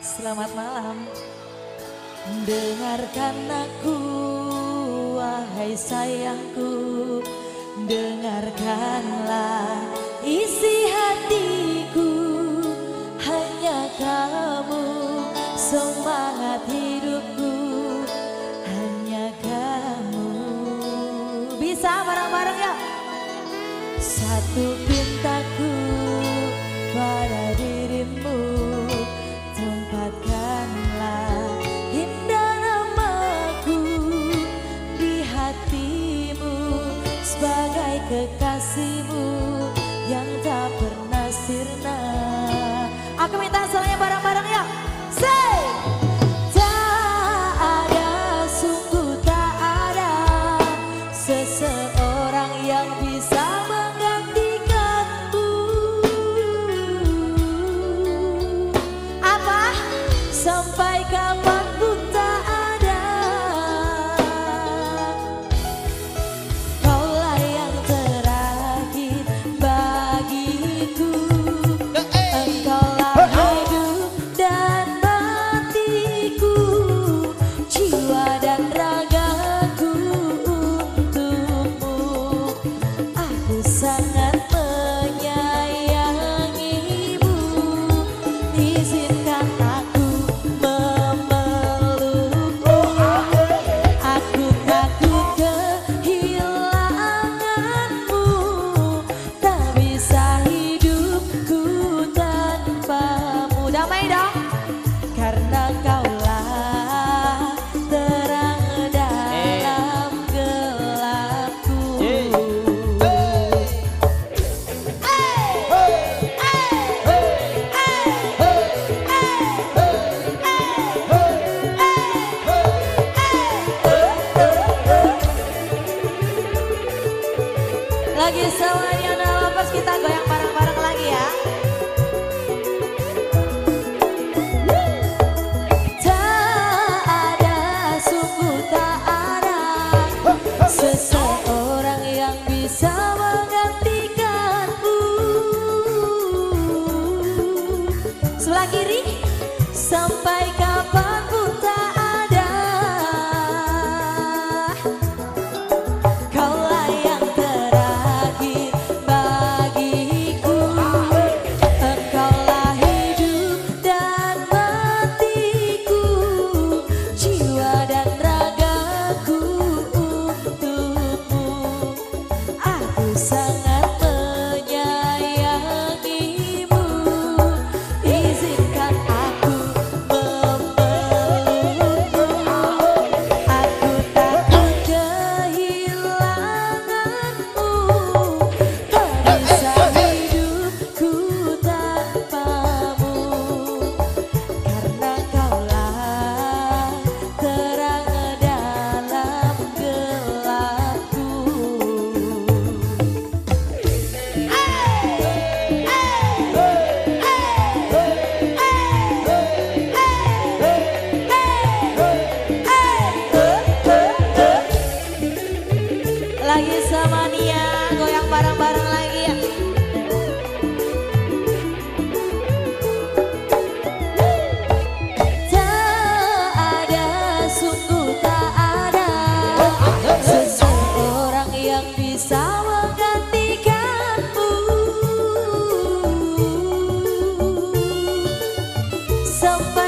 Selamat malam. Dengarkan aku, wahai sayangku. Dengarkanlah isi hatiku. Hanya kamu semangat hidupku. Hanya kamu. Bisa bareng-bareng ya. Satu kekal Lagi semuanya udah lepas kita goyang bareng-bareng lagi ya Tak ada suku tak ada Seseorang yang bisa menggantikanku. Sebelah kiri sampai So.